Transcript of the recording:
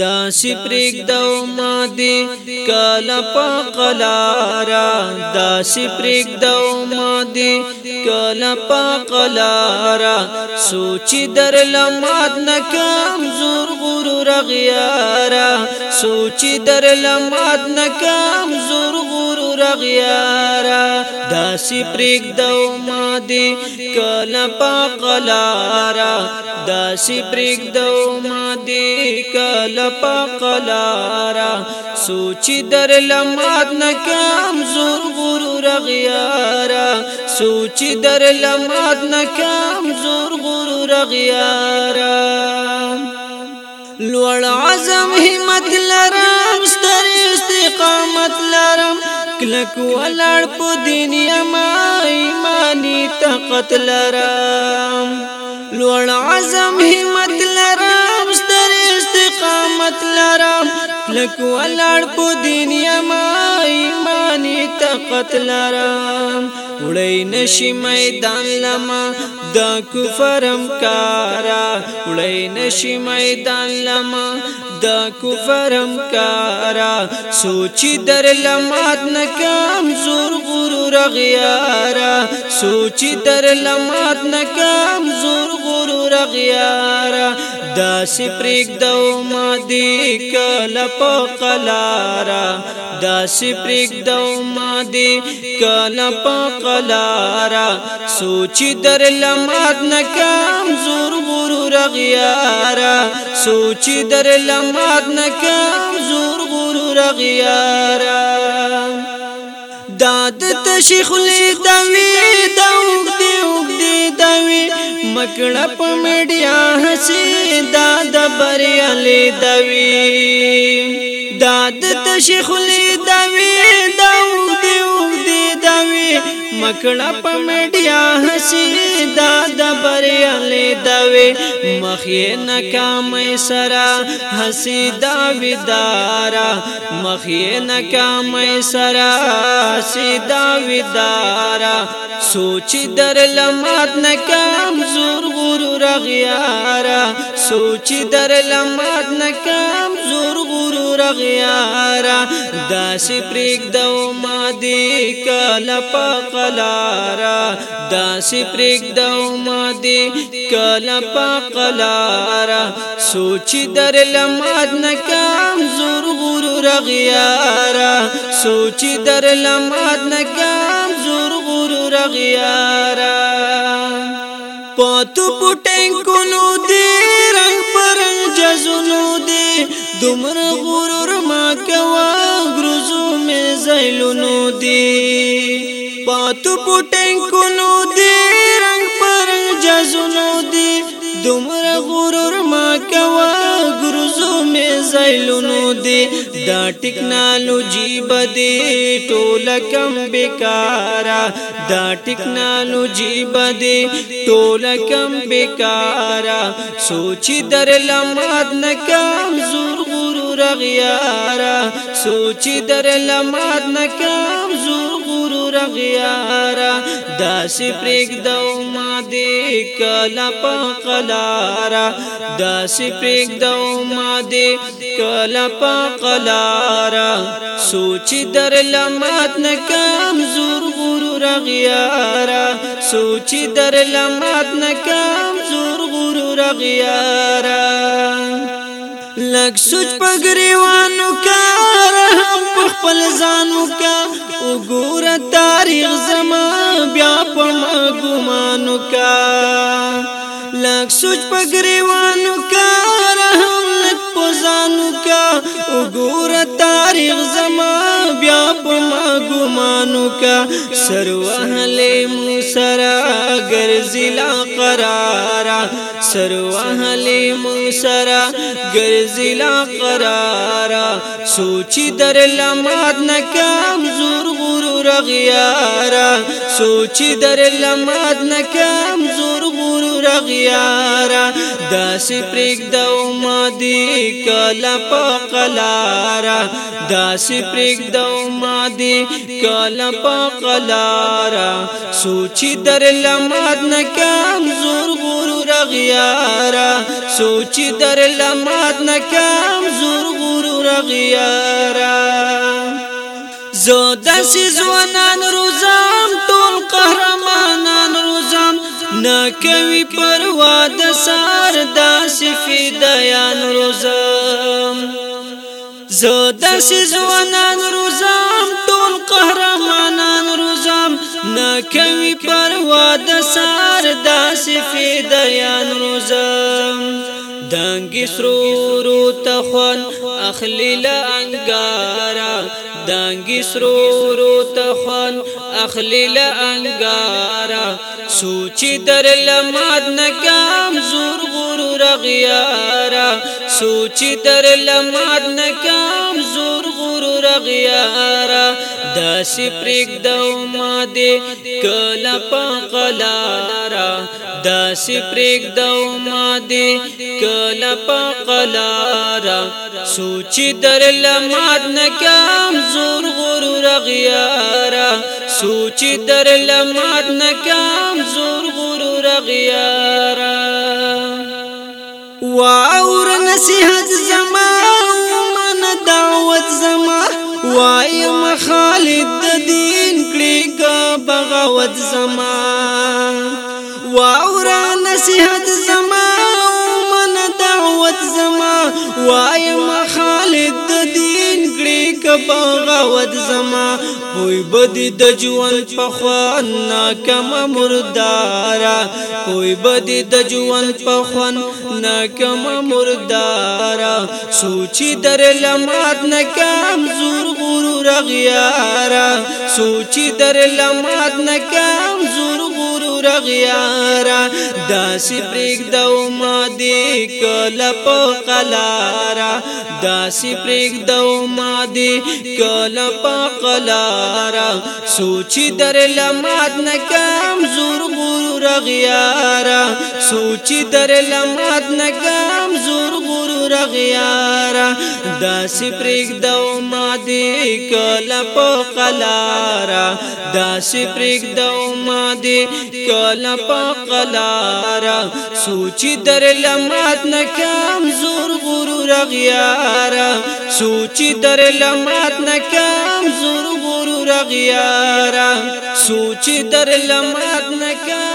دا سپریک دو ما دی کالا پا قلارا دا سپریک دو ما دی کالا پا قلارا سوچی در لمات نکام زور غرور غیارا سوچی در لمات نکام زور غرور غیارا داسی پریک دو ما دی کلا پاک لارا داسی پریک دو ما دی کلا پاک لارا سوچی در لمات نکام زور غرور غیارا سوچی در لمات نکام زور غرور غیارا لوړ عزم همت لرم ستر استقامت لرم کلک ولړ په دین یما ایمانی طاقت لرم لوړ عزم همت لرم ستر استقامت لرم کلک ولړ په دین یما ایمانی طاقت لرم وړی نشي میدان لما د کفرم کارا وړی نشي میدان لما د کفرم کارا سوچی در لمات نکام زور غرور غیارا سوچی در لمات نکام زور غرور غیارا دا سپریک دو ما دی کل پا قلارا دا سپریک دو ما دی کل پا قلارا سوچی در لمات نکام زور غرور غیارا سوچی در لمات نکام زور غرور غیارا داد تشیخ لی دوی دو دې دوي مکړه په مډیا هسي دا د بریالي دوي دا د تشخلي دوي مکړه په میډیا هسي دا د بریالي دوي مخې ناکامې سرا هسي دا ودارا مخې ناکامې سرا هسي دا ودارا سوچ در لمات ناکام زور غرور غیارا سوچ در لمات ناکام زور غیارا داسې پریک دو ما دی کله په قلارا داسې پریک دو ما دی کله په قلارا سوچ در لمات نکام زور غرور غیارا سوچ در لمات نکام زور غرور غیارا پاتو پټنګ کو نو دی رنگ پر جزونو دی دمر غرور تو پټنګونو دې رنگ پر جزونو دې دومره غرور ما کوا ګرزو مې زایلونو دې دا ټیکنالوژي بده ټوله کم بیکارا دا ټیکنالوژي بده ټوله کم بیکارا سوچ در لمات نکام زور غرور غیارا سوچ در لمات نکام زور غیارا داس پرګ دو ما دې کلا په قلارا داس پرګ دو ما دې کلا په قلارا سوچ در لمات نه کمزور غرور غیارا سوچ در لمات نه کمزور غرور غیارا لک سوچ پګریوانو کا رحم خپل ځانو کا وګور تاریخ زما بیا په مګمانو کا لک سوچ په گریوانو کا رحم لک پزانو کا تاریخ کا سروہ لے زلا قرارا سروہ لے مسرا گر زلا قرارا سوچی در لماد نکام زور غرور غیارا سوچی در لماد نکام بغیارا داسې پرېګ د امادي کله په قلارا داسې پرېګ د امادي کله په قلارا سوچي در لمات نه کم زور غرور غیارا سوچي در لمات نه کم زور غرور غیارا زو داسې ځوانان روزم ټول قهرمانان روزم نه کوي پروا د سار داس فدایان روزم زه داس ځوانان روزم ټول قهرمانان روزم نه کوي پروا د سار داس فدایان روزم دانګي سرور تخون اخلي لانګارا دانګي سرور تخون اخلي لانګارا سوچي در لمات نګام زور غرور غيارا سوچي در لمات نګام زور غرور غيارا دا سپریک د ما دې کلا پغلا را دا سپریک د ما دې کلا پغلا را سوچ در لمات نکام زور غرور غیارا سوچ در لمات نکام زور غرور غیارا واور نصیحت زما ومن دعوت زما وا خالد د دین کړي کا بغاوت زما واورا نصیحت زما او من دعوت زما وایما بغاوت زما کوئی بدی د ژوند په خوان ناکم مردارا کوئی بدی د ژوند په خوان ناکم مردارا سوچي در لمات ناکام زور غرور غیارا سوچي در لمات ناکام تور غیارا داسې پرېګ دو ما دې کله په قلارا داسې پرېګ دو ما دې کله په قلارا سوچي در لمات نکم زور غور غیارا سوچي در لمات نکم زور غیارا دا سپریک دو ما دی کلا پا قلارا دا سپریک دو ما دی کلا پا قلارا سوچی در لمات نکام زور غرور غیارا سوچی در لمات نکام زور غرور غیارا سوچی در لمات نکام